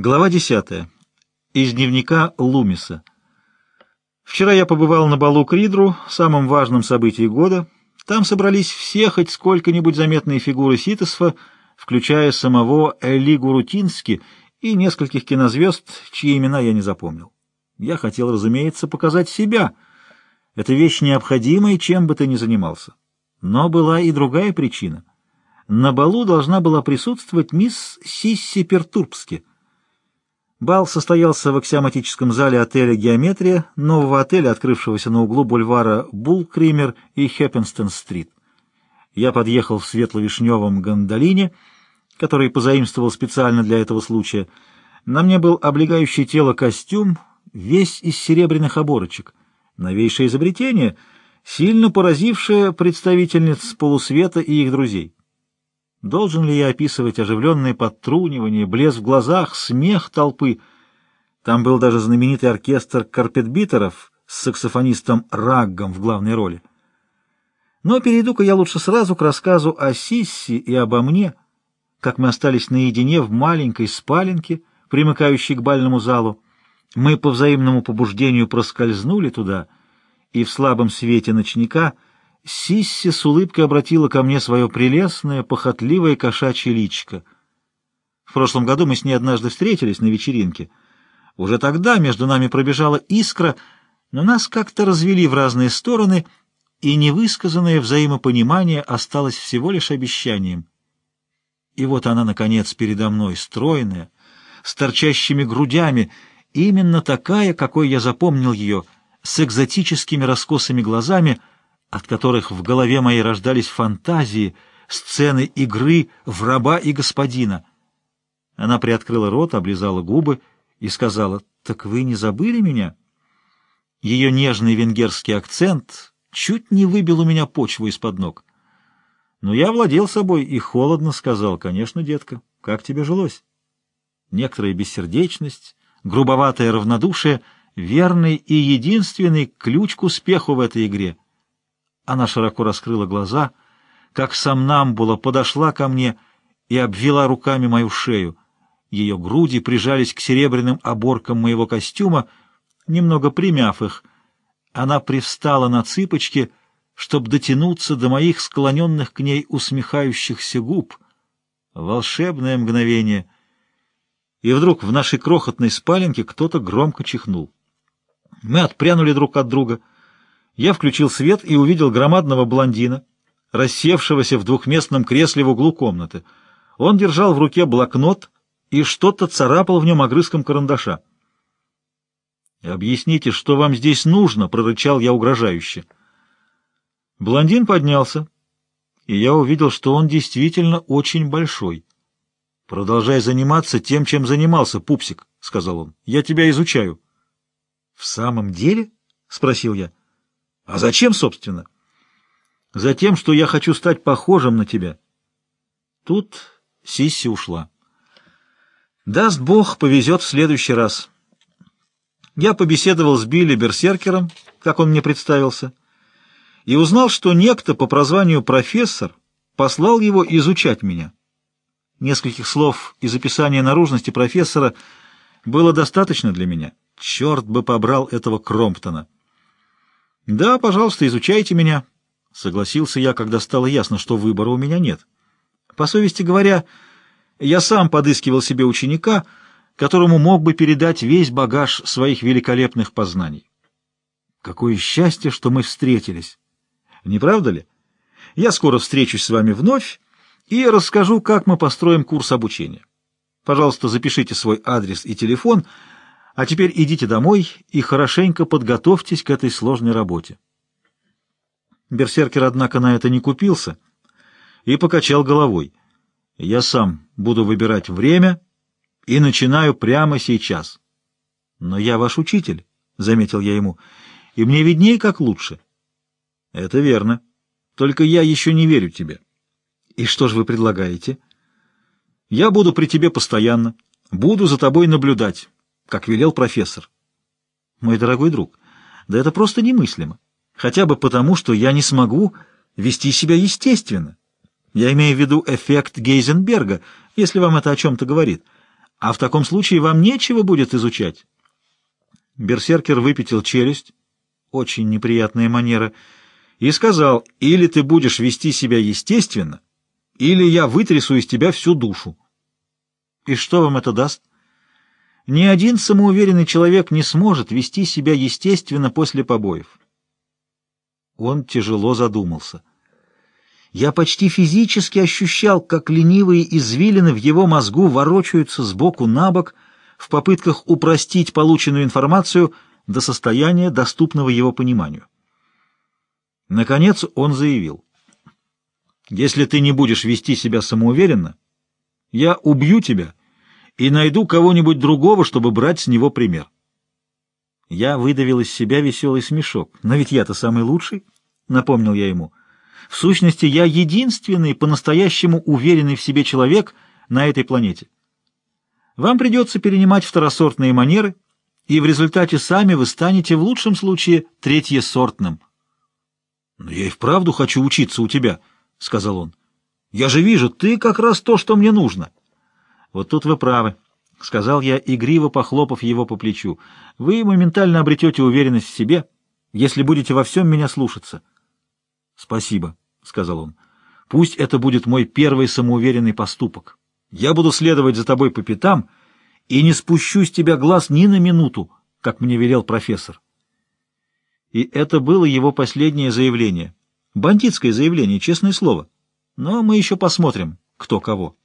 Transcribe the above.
Глава 10. Из дневника Лумиса. Вчера я побывал на балу Кридру, самом важном событии года. Там собрались все хоть сколько-нибудь заметные фигуры Ситосфа, включая самого Эли Гурутински и нескольких кинозвезд, чьи имена я не запомнил. Я хотел, разумеется, показать себя. Это вещь необходимая, чем бы ты ни занимался. Но была и другая причина. На балу должна была присутствовать мисс Сисси Пертурбски — Бал состоялся в аксиоматическом зале отеля «Геометрия», нового отеля, открывшегося на углу бульвара Булл-Кример и Хеппенстон-стрит. Я подъехал в светло-вишневом гондолине, который позаимствовал специально для этого случая. На мне был облегающий тело костюм, весь из серебряных оборочек. Новейшее изобретение, сильно поразившее представительниц полусвета и их друзей. Должен ли я описывать оживленное подтрунивание, блеск в глазах, смех толпы? Там был даже знаменитый оркестр карпетбитеров с саксофонистом Раггом в главной роли. Но перейду-ка я лучше сразу к рассказу о Сисси и обо мне, как мы остались наедине в маленькой спаленке, примыкающей к бальному залу. Мы по взаимному побуждению проскользнули туда, и в слабом свете ночника — Сисси с улыбкой обратила ко мне свое прелестное, похотливое кошачье личико. В прошлом году мы с ней однажды встретились на вечеринке. Уже тогда между нами пробежала искра, но нас как-то развели в разные стороны, и невысказанное взаимопонимание осталось всего лишь обещанием. И вот она, наконец, передо мной, стройная, с торчащими грудями, именно такая, какой я запомнил ее, с экзотическими раскосыми глазами — от которых в голове моей рождались фантазии, сцены игры в раба и господина. Она приоткрыла рот, облизала губы и сказала, «Так вы не забыли меня?» Ее нежный венгерский акцент чуть не выбил у меня почву из-под ног. Но я владел собой и холодно сказал, «Конечно, детка, как тебе жилось?» Некоторая бессердечность, грубоватое равнодушие — верный и единственный ключ к успеху в этой игре — она широко раскрыла глаза, как сомнамбула подошла ко мне и обвела руками мою шею. Ее груди прижались к серебряным оборкам моего костюма, немного примяв их. Она привстала на цыпочки, чтобы дотянуться до моих склоненных к ней усмехающихся губ. Волшебное мгновение! И вдруг в нашей крохотной спаленке кто-то громко чихнул. Мы отпрянули друг от друга — я включил свет и увидел громадного блондина, рассевшегося в двухместном кресле в углу комнаты. Он держал в руке блокнот и что-то царапал в нем огрызком карандаша. «Объясните, что вам здесь нужно?» — прорычал я угрожающе. Блондин поднялся, и я увидел, что он действительно очень большой. «Продолжай заниматься тем, чем занимался, пупсик», — сказал он. «Я тебя изучаю». «В самом деле?» — спросил я. А зачем, собственно? Затем, что я хочу стать похожим на тебя. Тут Сисси ушла. Даст Бог, повезет в следующий раз. Я побеседовал с Билли Берсеркером, как он мне представился, и узнал, что некто по прозванию профессор послал его изучать меня. Нескольких слов из описания наружности профессора было достаточно для меня. Черт бы побрал этого Кромптона! «Да, пожалуйста, изучайте меня», — согласился я, когда стало ясно, что выбора у меня нет. По совести говоря, я сам подыскивал себе ученика, которому мог бы передать весь багаж своих великолепных познаний. Какое счастье, что мы встретились! Не правда ли? Я скоро встречусь с вами вновь и расскажу, как мы построим курс обучения. Пожалуйста, запишите свой адрес и телефон — а теперь идите домой и хорошенько подготовьтесь к этой сложной работе. Берсеркер, однако, на это не купился и покачал головой. Я сам буду выбирать время и начинаю прямо сейчас. Но я ваш учитель, — заметил я ему, — и мне виднее, как лучше. Это верно. Только я еще не верю тебе. И что же вы предлагаете? Я буду при тебе постоянно, буду за тобой наблюдать как велел профессор. Мой дорогой друг, да это просто немыслимо. Хотя бы потому, что я не смогу вести себя естественно. Я имею в виду эффект Гейзенберга, если вам это о чем-то говорит. А в таком случае вам нечего будет изучать. Берсеркер выпятил челюсть, очень неприятная манера, и сказал, или ты будешь вести себя естественно, или я вытрясу из тебя всю душу. И что вам это даст? Ни один самоуверенный человек не сможет вести себя естественно после побоев. Он тяжело задумался. Я почти физически ощущал, как ленивые извилины в его мозгу ворочаются сбоку на бок в попытках упростить полученную информацию до состояния, доступного его пониманию. Наконец он заявил. «Если ты не будешь вести себя самоуверенно, я убью тебя и найду кого-нибудь другого, чтобы брать с него пример». Я выдавил из себя веселый смешок. «Но ведь я-то самый лучший», — напомнил я ему. «В сущности, я единственный по-настоящему уверенный в себе человек на этой планете. Вам придется перенимать второсортные манеры, и в результате сами вы станете в лучшем случае третьесортным». «Но я и вправду хочу учиться у тебя», — сказал он. «Я же вижу, ты как раз то, что мне нужно». «Вот тут вы правы», — сказал я, игриво похлопав его по плечу. «Вы моментально обретете уверенность в себе, если будете во всем меня слушаться». «Спасибо», — сказал он. «Пусть это будет мой первый самоуверенный поступок. Я буду следовать за тобой по пятам и не спущу с тебя глаз ни на минуту, как мне велел профессор». И это было его последнее заявление. Бандитское заявление, честное слово. Но мы еще посмотрим, кто кого.